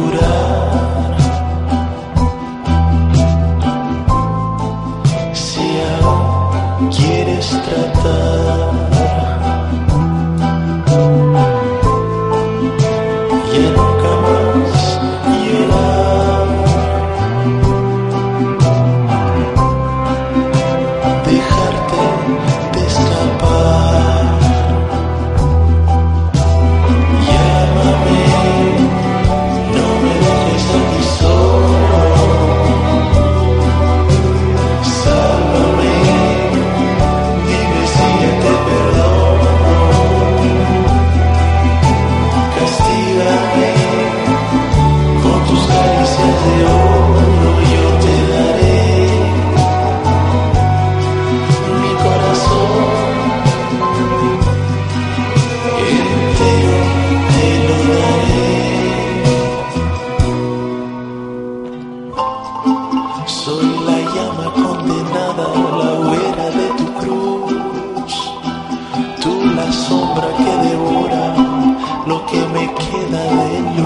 curar. Yo te daré mi corazón, entero te lo daré, soy la llama condenada por la huera de tu cruz, tú la sombra que devora lo que me queda de mí.